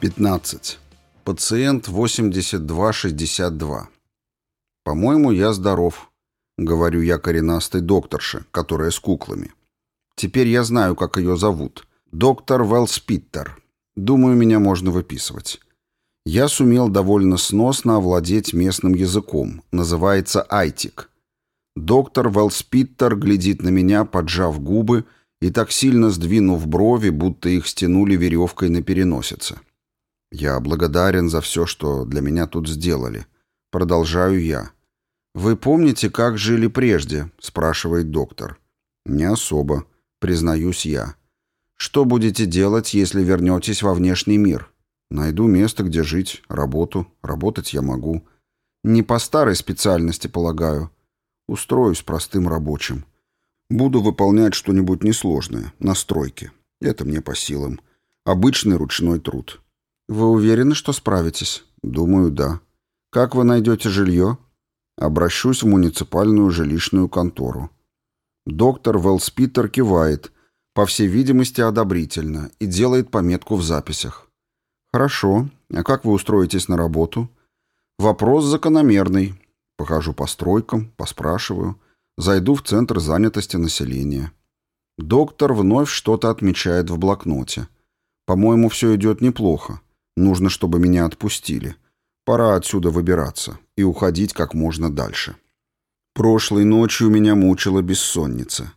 15. Пациент 8262. «По-моему, я здоров», — говорю я коренастой докторше, которая с куклами. Теперь я знаю, как ее зовут. Доктор Велспиттер. Думаю, меня можно выписывать. Я сумел довольно сносно овладеть местным языком. Называется айтик. Доктор Велспиттер глядит на меня, поджав губы и так сильно сдвинув брови, будто их стянули веревкой на переносице. «Я благодарен за все, что для меня тут сделали. Продолжаю я. «Вы помните, как жили прежде?» — спрашивает доктор. «Не особо», — признаюсь я. «Что будете делать, если вернетесь во внешний мир?» «Найду место, где жить, работу. Работать я могу. Не по старой специальности, полагаю. Устроюсь простым рабочим. Буду выполнять что-нибудь несложное, на стройке. Это мне по силам. Обычный ручной труд. «Вы уверены, что справитесь?» «Думаю, да». «Как вы найдете жилье?» «Обращусь в муниципальную жилищную контору». Доктор Велспитер кивает, по всей видимости, одобрительно, и делает пометку в записях. «Хорошо. А как вы устроитесь на работу?» «Вопрос закономерный. Похожу по стройкам, поспрашиваю. Зайду в центр занятости населения». Доктор вновь что-то отмечает в блокноте. «По-моему, все идет неплохо. Нужно, чтобы меня отпустили. Пора отсюда выбираться и уходить как можно дальше. Прошлой ночью меня мучила бессонница.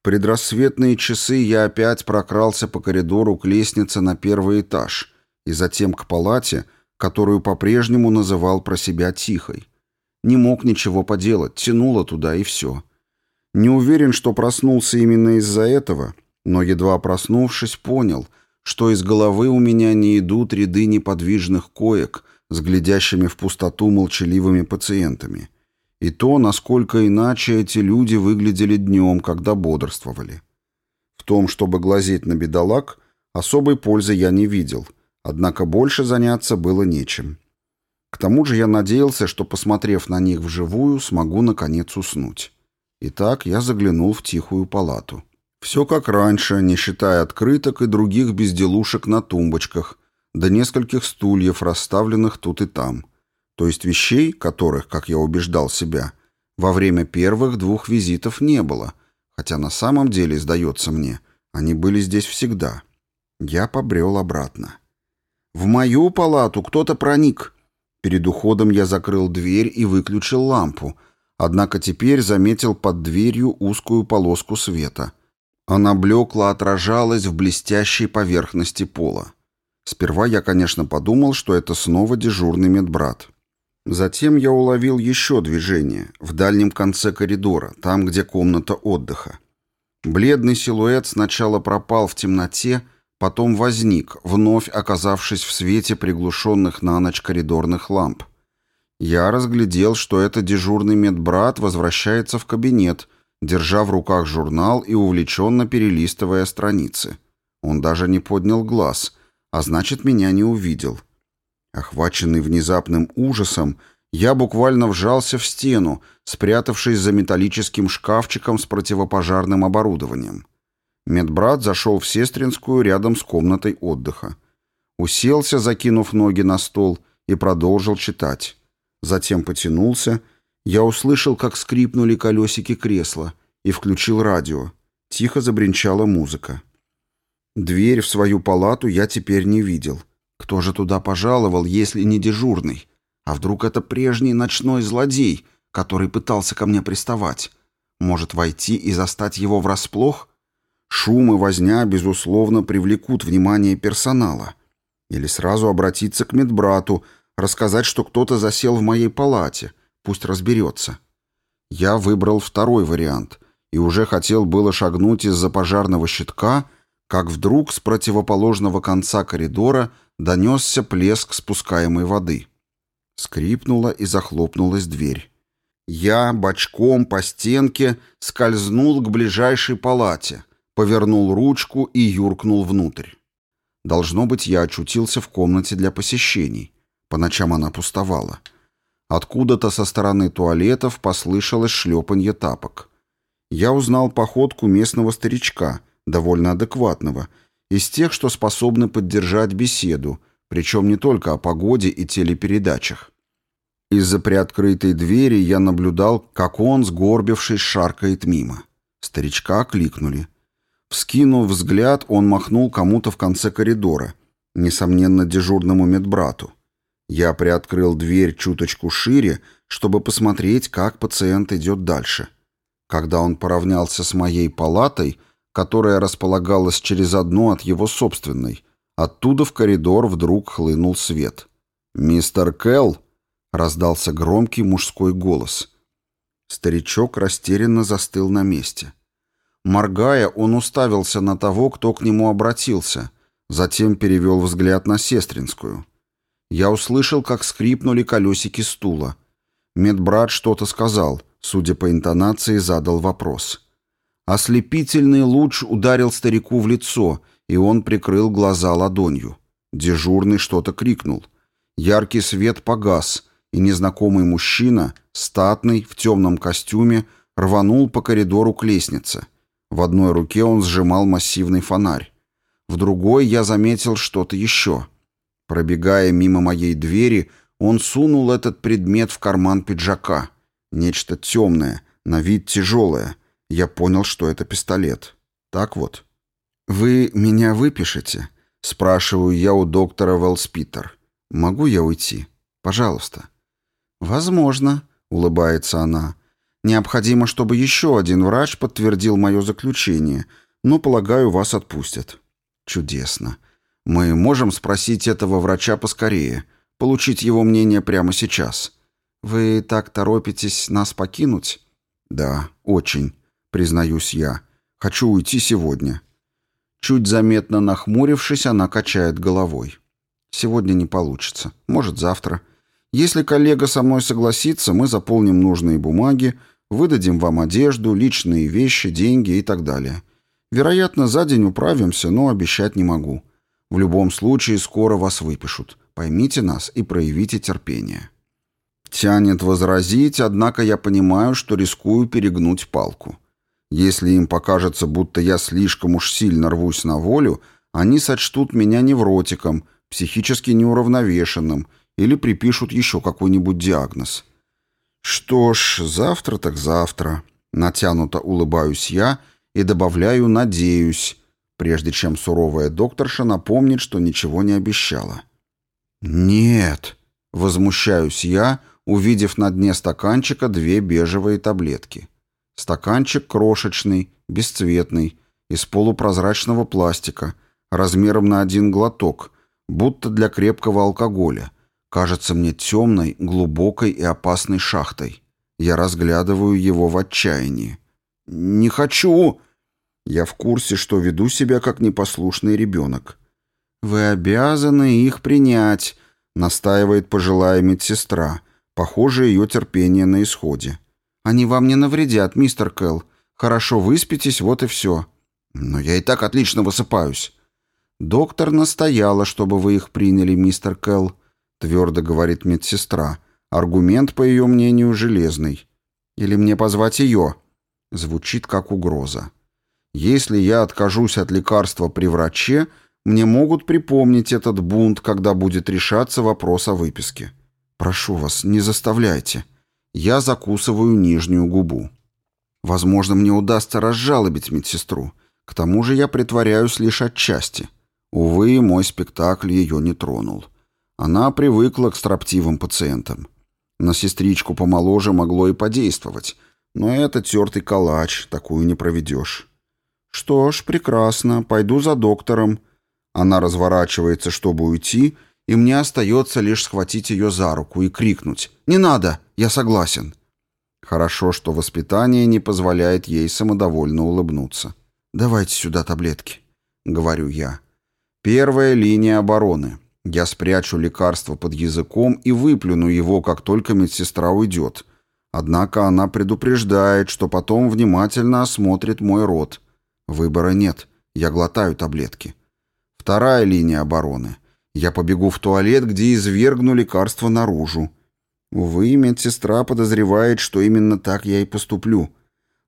В предрассветные часы я опять прокрался по коридору к лестнице на первый этаж и затем к палате, которую по-прежнему называл про себя тихой. Не мог ничего поделать, тянуло туда и все. Не уверен, что проснулся именно из-за этого, но, едва проснувшись, понял — что из головы у меня не идут ряды неподвижных коек с глядящими в пустоту молчаливыми пациентами, и то, насколько иначе эти люди выглядели днем, когда бодрствовали. В том, чтобы глазеть на бедолаг, особой пользы я не видел, однако больше заняться было нечем. К тому же я надеялся, что, посмотрев на них вживую, смогу, наконец, уснуть. Итак, я заглянул в тихую палату. Все как раньше, не считая открыток и других безделушек на тумбочках, да нескольких стульев, расставленных тут и там. То есть вещей, которых, как я убеждал себя, во время первых двух визитов не было, хотя на самом деле, сдается мне, они были здесь всегда. Я побрел обратно. В мою палату кто-то проник. Перед уходом я закрыл дверь и выключил лампу, однако теперь заметил под дверью узкую полоску света — она блекло отражалась в блестящей поверхности пола. Сперва я, конечно, подумал, что это снова дежурный медбрат. Затем я уловил еще движение в дальнем конце коридора, там, где комната отдыха. Бледный силуэт сначала пропал в темноте, потом возник, вновь оказавшись в свете приглушенных на ночь коридорных ламп. Я разглядел, что это дежурный медбрат возвращается в кабинет — держа в руках журнал и увлеченно перелистывая страницы. Он даже не поднял глаз, а значит, меня не увидел. Охваченный внезапным ужасом, я буквально вжался в стену, спрятавшись за металлическим шкафчиком с противопожарным оборудованием. Медбрат зашел в сестринскую рядом с комнатой отдыха. Уселся, закинув ноги на стол, и продолжил читать. Затем потянулся я услышал, как скрипнули колесики кресла, и включил радио. Тихо забринчала музыка. Дверь в свою палату я теперь не видел. Кто же туда пожаловал, если не дежурный? А вдруг это прежний ночной злодей, который пытался ко мне приставать? Может, войти и застать его врасплох? Шум и возня, безусловно, привлекут внимание персонала. Или сразу обратиться к медбрату, рассказать, что кто-то засел в моей палате — Пусть разберется. Я выбрал второй вариант и уже хотел было шагнуть из-за пожарного щитка, как вдруг с противоположного конца коридора донесся плеск спускаемой воды. Скрипнула и захлопнулась дверь. Я бочком по стенке скользнул к ближайшей палате, повернул ручку и юркнул внутрь. Должно быть, я очутился в комнате для посещений. По ночам она пустовала. Откуда-то со стороны туалетов послышалось шлепанье тапок. Я узнал походку местного старичка, довольно адекватного, из тех, что способны поддержать беседу, причем не только о погоде и телепередачах. Из-за приоткрытой двери я наблюдал, как он, сгорбившись, шаркает мимо. Старичка кликнули. Вскинув взгляд, он махнул кому-то в конце коридора, несомненно, дежурному медбрату. Я приоткрыл дверь чуточку шире, чтобы посмотреть, как пациент идет дальше. Когда он поравнялся с моей палатой, которая располагалась через одну от его собственной, оттуда в коридор вдруг хлынул свет. «Мистер Келл!» — раздался громкий мужской голос. Старичок растерянно застыл на месте. Моргая, он уставился на того, кто к нему обратился, затем перевел взгляд на сестринскую. Я услышал, как скрипнули колесики стула. Медбрат что-то сказал, судя по интонации, задал вопрос. Ослепительный луч ударил старику в лицо, и он прикрыл глаза ладонью. Дежурный что-то крикнул. Яркий свет погас, и незнакомый мужчина, статный, в темном костюме, рванул по коридору к лестнице. В одной руке он сжимал массивный фонарь. В другой я заметил что-то еще. Пробегая мимо моей двери, он сунул этот предмет в карман пиджака. Нечто темное, на вид тяжелое. Я понял, что это пистолет. Так вот. «Вы меня выпишете?» — спрашиваю я у доктора Велспитер. «Могу я уйти? Пожалуйста». «Возможно», — улыбается она. «Необходимо, чтобы еще один врач подтвердил мое заключение, но, полагаю, вас отпустят». «Чудесно. Мы можем спросить этого врача поскорее, получить его мнение прямо сейчас. Вы так торопитесь нас покинуть?» «Да, очень», — признаюсь я. «Хочу уйти сегодня». Чуть заметно нахмурившись, она качает головой. «Сегодня не получится. Может, завтра. Если коллега со мной согласится, мы заполним нужные бумаги, выдадим вам одежду, личные вещи, деньги и так далее. Вероятно, за день управимся, но обещать не могу. В любом случае, скоро вас выпишут. Поймите нас и проявите терпение». Тянет возразить, однако я понимаю, что рискую перегнуть палку. Если им покажется, будто я слишком уж сильно рвусь на волю, они сочтут меня невротиком, психически неуравновешенным или припишут еще какой-нибудь диагноз. Что ж, завтра так завтра. Натянуто улыбаюсь я и добавляю «надеюсь», прежде чем суровая докторша напомнит, что ничего не обещала. «Нет», — возмущаюсь я, увидев на дне стаканчика две бежевые таблетки. Стаканчик крошечный, бесцветный, из полупрозрачного пластика, размером на один глоток, будто для крепкого алкоголя — кажется мне темной, глубокой и опасной шахтой. Я разглядываю его в отчаянии. «Не хочу!» Я в курсе, что веду себя как непослушный ребенок. «Вы обязаны их принять», — настаивает пожилая медсестра. Похоже, ее терпение на исходе. «Они вам не навредят, мистер Кэлл. Хорошо выспитесь, вот и все». «Но я и так отлично высыпаюсь». «Доктор настояла, чтобы вы их приняли, мистер Кэлл твердо говорит медсестра. Аргумент, по ее мнению, железный. Или мне позвать ее? Звучит как угроза. Если я откажусь от лекарства при враче, мне могут припомнить этот бунт, когда будет решаться вопрос о выписке. Прошу вас, не заставляйте. Я закусываю нижнюю губу. Возможно, мне удастся разжалобить медсестру. К тому же я притворяюсь лишь отчасти. Увы, мой спектакль ее не тронул. Она привыкла к строптивым пациентам. На сестричку помоложе могло и подействовать, но это тертый калач, такую не проведешь. Что ж, прекрасно, пойду за доктором. Она разворачивается, чтобы уйти, и мне остается лишь схватить ее за руку и крикнуть «Не надо, я согласен». Хорошо, что воспитание не позволяет ей самодовольно улыбнуться. «Давайте сюда таблетки», — говорю я. Первая линия обороны. Я спрячу лекарство под языком и выплюну его, как только медсестра уйдет. Однако она предупреждает, что потом внимательно осмотрит мой рот. Выбора нет. Я глотаю таблетки. Вторая линия обороны. Я побегу в туалет, где извергну лекарство наружу. Увы, медсестра подозревает, что именно так я и поступлю.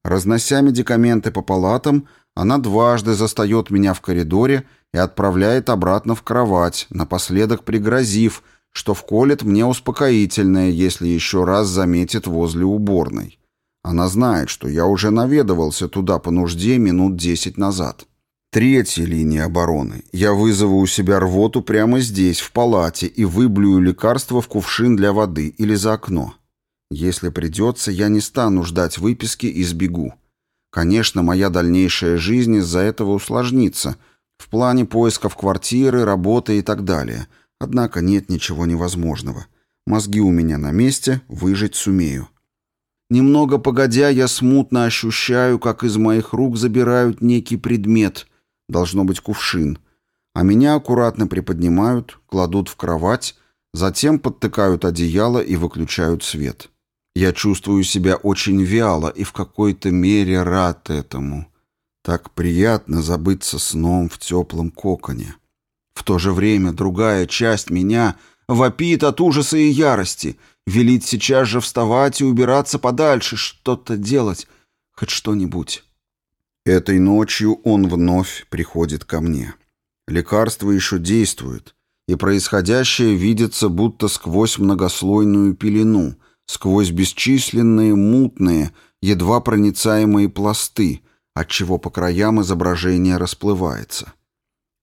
Разнося медикаменты по палатам, она дважды застает меня в коридоре и отправляет обратно в кровать, напоследок пригрозив, что вколет мне успокоительное, если еще раз заметит возле уборной. Она знает, что я уже наведывался туда по нужде минут десять назад. Третья линия обороны. Я вызову у себя рвоту прямо здесь, в палате, и выблюю лекарство в кувшин для воды или за окно. Если придется, я не стану ждать выписки и сбегу. Конечно, моя дальнейшая жизнь из-за этого усложнится, в плане поисков квартиры, работы и так далее. Однако нет ничего невозможного. Мозги у меня на месте, выжить сумею. Немного погодя, я смутно ощущаю, как из моих рук забирают некий предмет — должно быть кувшин, а меня аккуратно приподнимают, кладут в кровать, затем подтыкают одеяло и выключают свет. Я чувствую себя очень вяло и в какой-то мере рад этому. Так приятно забыться сном в теплом коконе. В то же время другая часть меня вопит от ужаса и ярости, велит сейчас же вставать и убираться подальше, что-то делать, хоть что-нибудь. Этой ночью он вновь приходит ко мне. Лекарство еще действует, и происходящее видится будто сквозь многослойную пелену, сквозь бесчисленные мутные, едва проницаемые пласты, отчего по краям изображение расплывается.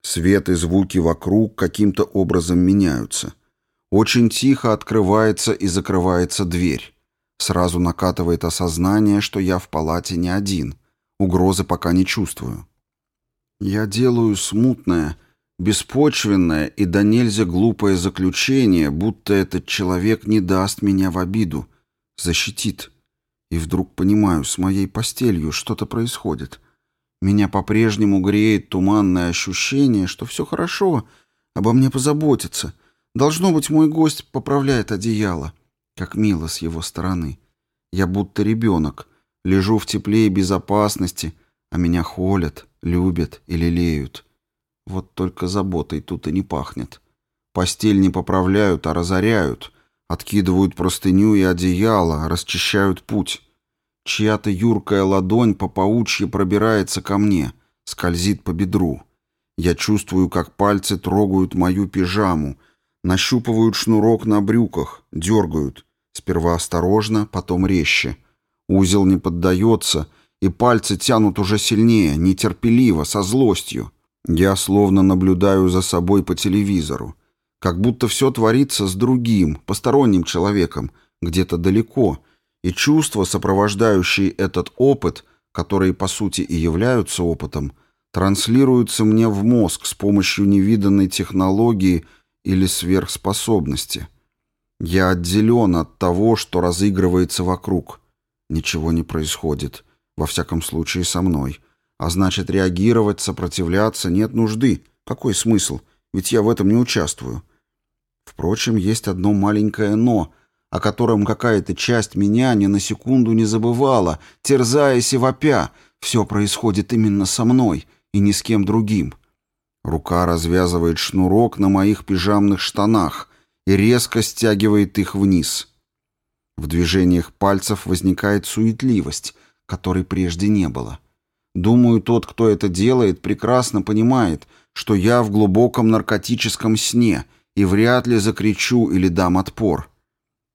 Свет и звуки вокруг каким-то образом меняются. Очень тихо открывается и закрывается дверь. Сразу накатывает осознание, что я в палате не один — Угрозы пока не чувствую. Я делаю смутное, беспочвенное и до нельзя глупое заключение, будто этот человек не даст меня в обиду, защитит. И вдруг понимаю, с моей постелью что-то происходит. Меня по-прежнему греет туманное ощущение, что все хорошо, обо мне позаботиться. Должно быть, мой гость поправляет одеяло. Как мило с его стороны. Я будто ребенок, Лежу в тепле и безопасности, а меня холят, любят и лелеют. Вот только заботой тут и не пахнет. Постель не поправляют, а разоряют. Откидывают простыню и одеяло, расчищают путь. Чья-то юркая ладонь по паучьи пробирается ко мне, скользит по бедру. Я чувствую, как пальцы трогают мою пижаму, нащупывают шнурок на брюках, дергают. Сперва осторожно, потом резче — Узел не поддается, и пальцы тянут уже сильнее, нетерпеливо, со злостью. Я словно наблюдаю за собой по телевизору. Как будто все творится с другим, посторонним человеком, где-то далеко, и чувства, сопровождающие этот опыт, которые по сути и являются опытом, транслируются мне в мозг с помощью невиданной технологии или сверхспособности. Я отделен от того, что разыгрывается вокруг. Ничего не происходит, во всяком случае со мной. А значит, реагировать, сопротивляться нет нужды. Какой смысл? Ведь я в этом не участвую. Впрочем, есть одно маленькое «но», о котором какая-то часть меня ни на секунду не забывала, терзаясь и вопя. Все происходит именно со мной и ни с кем другим. Рука развязывает шнурок на моих пижамных штанах и резко стягивает их вниз. В движениях пальцев возникает суетливость, которой прежде не было. Думаю, тот, кто это делает, прекрасно понимает, что я в глубоком наркотическом сне и вряд ли закричу или дам отпор.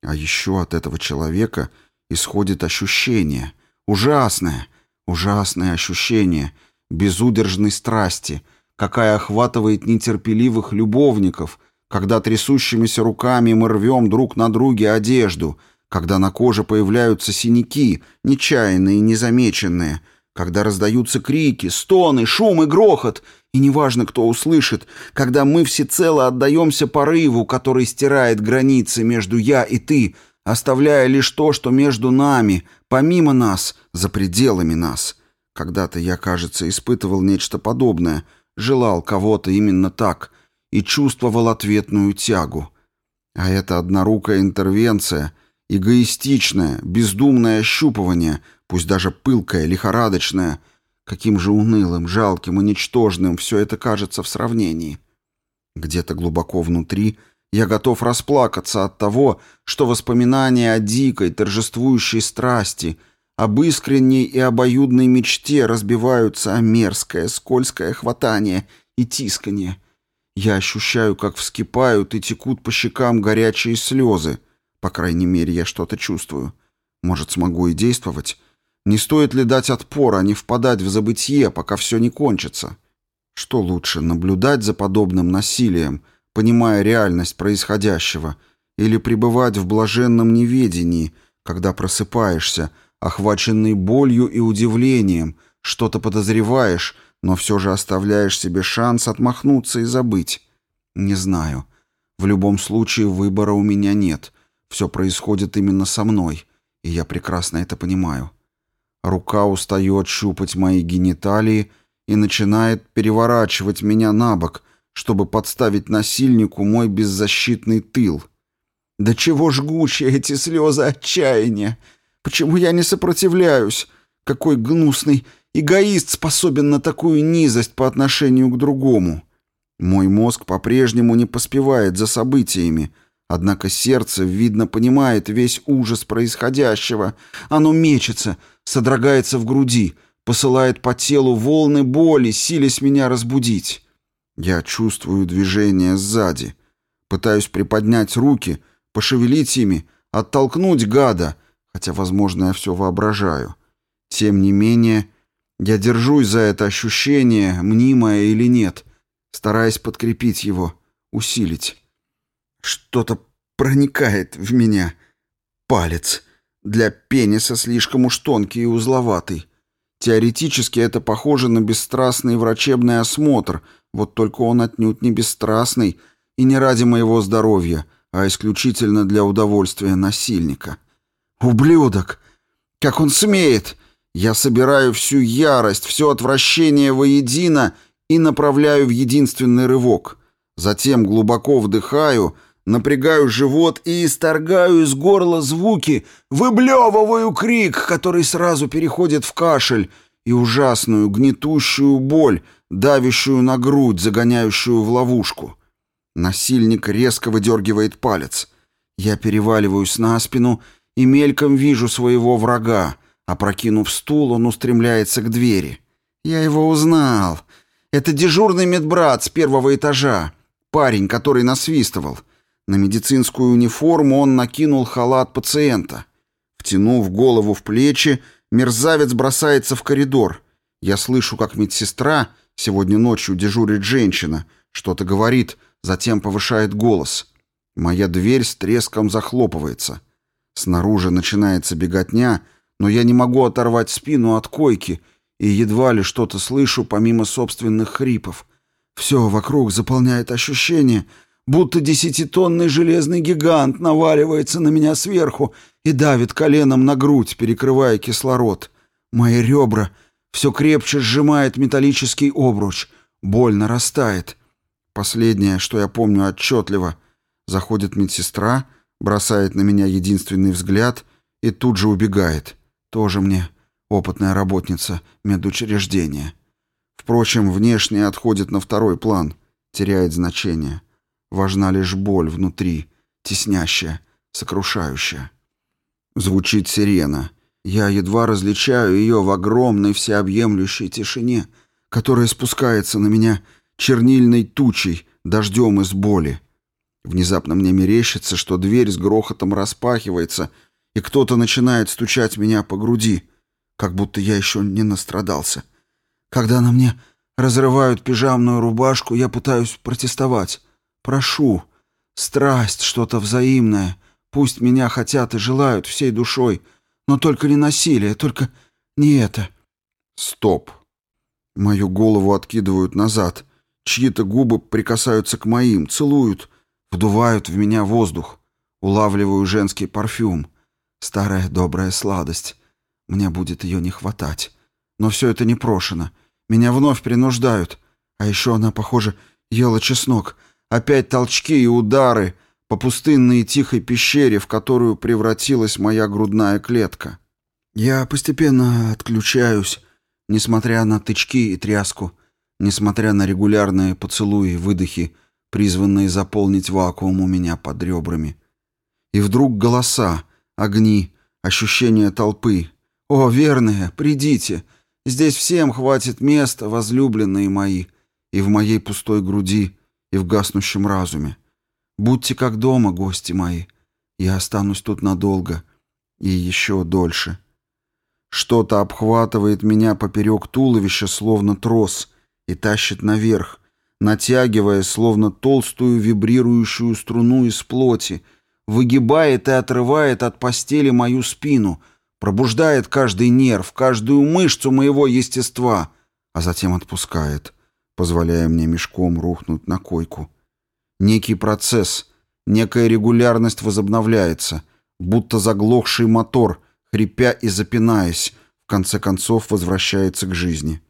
А еще от этого человека исходит ощущение, ужасное, ужасное ощущение безудержной страсти, какая охватывает нетерпеливых любовников, когда трясущимися руками мы рвем друг на друге одежду — когда на коже появляются синяки, нечаянные и незамеченные, когда раздаются крики, стоны, шум и грохот, и неважно, кто услышит, когда мы всецело отдаемся порыву, который стирает границы между «я» и «ты», оставляя лишь то, что между нами, помимо нас, за пределами нас. Когда-то я, кажется, испытывал нечто подобное, желал кого-то именно так и чувствовал ответную тягу. А эта однорукая интервенция — Эгоистичное, бездумное ощупывание, пусть даже пылкое, лихорадочное. Каким же унылым, жалким и ничтожным все это кажется в сравнении. Где-то глубоко внутри я готов расплакаться от того, что воспоминания о дикой, торжествующей страсти, об искренней и обоюдной мечте разбиваются о мерзкое, скользкое хватание и тисканье. Я ощущаю, как вскипают и текут по щекам горячие слезы. По крайней мере, я что-то чувствую. Может, смогу и действовать? Не стоит ли дать отпор, а не впадать в забытье, пока все не кончится? Что лучше, наблюдать за подобным насилием, понимая реальность происходящего, или пребывать в блаженном неведении, когда просыпаешься, охваченный болью и удивлением, что-то подозреваешь, но все же оставляешь себе шанс отмахнуться и забыть? Не знаю. В любом случае выбора у меня нет. Все происходит именно со мной, и я прекрасно это понимаю. Рука устает щупать мои гениталии и начинает переворачивать меня на бок, чтобы подставить насильнику мой беззащитный тыл. Да чего жгучие эти слезы отчаяния! Почему я не сопротивляюсь? Какой гнусный эгоист способен на такую низость по отношению к другому? Мой мозг по-прежнему не поспевает за событиями, Однако сердце, видно, понимает весь ужас происходящего. Оно мечется, содрогается в груди, посылает по телу волны боли, силясь меня разбудить. Я чувствую движение сзади. Пытаюсь приподнять руки, пошевелить ими, оттолкнуть гада, хотя, возможно, я все воображаю. Тем не менее, я держусь за это ощущение, мнимое или нет, стараясь подкрепить его, усилить. Что-то проникает в меня. Палец. Для пениса слишком уж тонкий и узловатый. Теоретически это похоже на бесстрастный врачебный осмотр, вот только он отнюдь не бесстрастный и не ради моего здоровья, а исключительно для удовольствия насильника. Ублюдок! Как он смеет! Я собираю всю ярость, все отвращение воедино и направляю в единственный рывок. Затем глубоко вдыхаю — Напрягаю живот и исторгаю из горла звуки, выблевываю крик, который сразу переходит в кашель, и ужасную гнетущую боль, давящую на грудь, загоняющую в ловушку. Насильник резко выдергивает палец. Я переваливаюсь на спину и мельком вижу своего врага. Опрокинув стул, он устремляется к двери. Я его узнал. Это дежурный медбрат с первого этажа. Парень, который насвистывал. На медицинскую униформу он накинул халат пациента. Втянув голову в плечи, мерзавец бросается в коридор. Я слышу, как медсестра, сегодня ночью дежурит женщина, что-то говорит, затем повышает голос. Моя дверь с треском захлопывается. Снаружи начинается беготня, но я не могу оторвать спину от койки и едва ли что-то слышу помимо собственных хрипов. Все вокруг заполняет ощущение, будто десятитонный железный гигант наваливается на меня сверху и давит коленом на грудь, перекрывая кислород. Мои ребра все крепче сжимает металлический обруч. Боль нарастает. Последнее, что я помню отчетливо, заходит медсестра, бросает на меня единственный взгляд и тут же убегает. Тоже мне опытная работница медучреждения. Впрочем, внешне отходит на второй план, теряет значение. Важна лишь боль внутри, теснящая, сокрушающая. Звучит сирена. Я едва различаю ее в огромной всеобъемлющей тишине, которая спускается на меня чернильной тучей, дождем из боли. Внезапно мне мерещится, что дверь с грохотом распахивается, и кто-то начинает стучать меня по груди, как будто я еще не настрадался. Когда на мне разрывают пижамную рубашку, я пытаюсь протестовать. Прошу, страсть, что-то взаимное. Пусть меня хотят и желают всей душой, но только не насилие, только не это. Стоп. Мою голову откидывают назад. Чьи-то губы прикасаются к моим, целуют, вдувают в меня воздух. Улавливаю женский парфюм. Старая добрая сладость. Мне будет ее не хватать. Но все это непрошено. Меня вновь принуждают. А еще она, похоже, ела чеснок — Опять толчки и удары по пустынной и тихой пещере, в которую превратилась моя грудная клетка. Я постепенно отключаюсь, несмотря на тычки и тряску, несмотря на регулярные поцелуи и выдохи, призванные заполнить вакуум у меня под ребрами. И вдруг голоса, огни, ощущение толпы. «О, верные, придите! Здесь всем хватит места, возлюбленные мои!» и в моей пустой груди, и в гаснущем разуме. Будьте как дома, гости мои. Я останусь тут надолго и еще дольше. Что-то обхватывает меня поперек туловища, словно трос, и тащит наверх, натягивая, словно толстую вибрирующую струну из плоти, выгибает и отрывает от постели мою спину, пробуждает каждый нерв, каждую мышцу моего естества, а затем отпускает, позволяя мне мешком рухнуть на койку. Некий процесс, некая регулярность возобновляется, будто заглохший мотор, хрипя и запинаясь, в конце концов возвращается к жизни.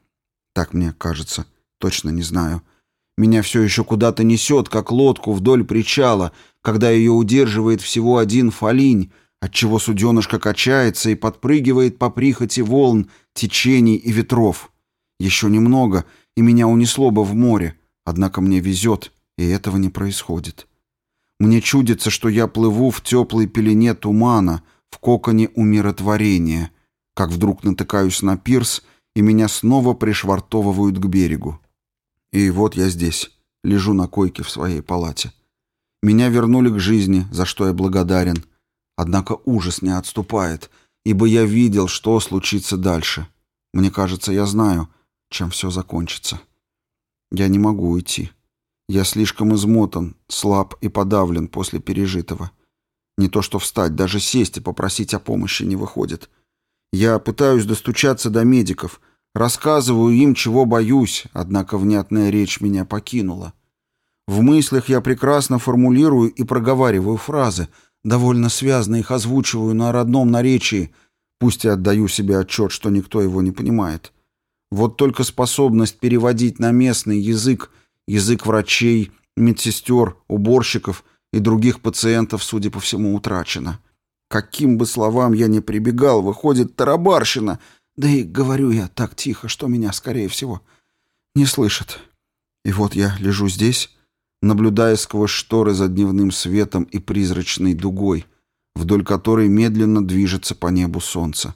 Так мне кажется, точно не знаю. Меня все еще куда-то несет, как лодку вдоль причала, когда ее удерживает всего один фалинь, отчего суденышко качается и подпрыгивает по прихоти волн, течений и ветров. Еще немного, и меня унесло бы в море, однако мне везет, и этого не происходит. Мне чудится, что я плыву в теплой пелене тумана, в коконе умиротворения, как вдруг натыкаюсь на пирс, и меня снова пришвартовывают к берегу. И вот я здесь, лежу на койке в своей палате. Меня вернули к жизни, за что я благодарен. Однако ужас не отступает, ибо я видел, что случится дальше. Мне кажется, я знаю, чем все закончится. Я не могу уйти. Я слишком измотан, слаб и подавлен после пережитого. Не то что встать, даже сесть и попросить о помощи не выходит. Я пытаюсь достучаться до медиков — Рассказываю им, чего боюсь, однако внятная речь меня покинула. В мыслях я прекрасно формулирую и проговариваю фразы, довольно связно их озвучиваю на родном наречии, пусть и отдаю себе отчет, что никто его не понимает. Вот только способность переводить на местный язык, язык врачей, медсестер, уборщиков и других пациентов, судя по всему, утрачена. Каким бы словам я ни прибегал, выходит тарабарщина — да и говорю я так тихо, что меня, скорее всего, не слышат. И вот я лежу здесь, наблюдая сквозь шторы за дневным светом и призрачной дугой, вдоль которой медленно движется по небу солнце.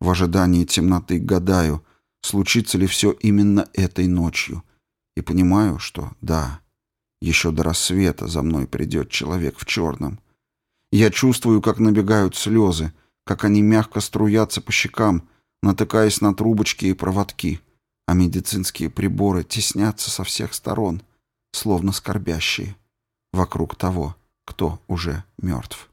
В ожидании темноты гадаю, случится ли все именно этой ночью. И понимаю, что да, еще до рассвета за мной придет человек в черном. Я чувствую, как набегают слезы, как они мягко струятся по щекам, натыкаясь на трубочки и проводки, а медицинские приборы теснятся со всех сторон, словно скорбящие, вокруг того, кто уже мертв.